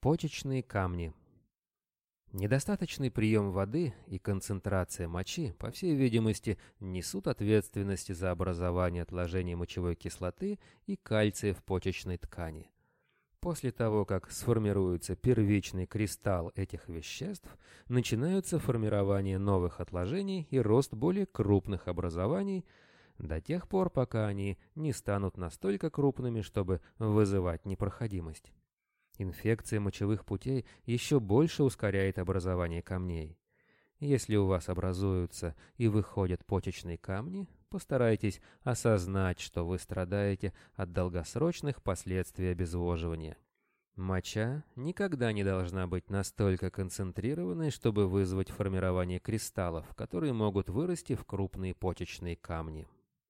Почечные камни. Недостаточный прием воды и концентрация мочи, по всей видимости, несут ответственность за образование отложений мочевой кислоты и кальция в почечной ткани. После того, как сформируется первичный кристалл этих веществ, начинаются формирование новых отложений и рост более крупных образований до тех пор, пока они не станут настолько крупными, чтобы вызывать непроходимость. Инфекция мочевых путей еще больше ускоряет образование камней. Если у вас образуются и выходят почечные камни, постарайтесь осознать, что вы страдаете от долгосрочных последствий обезвоживания. Моча никогда не должна быть настолько концентрированной, чтобы вызвать формирование кристаллов, которые могут вырасти в крупные почечные камни.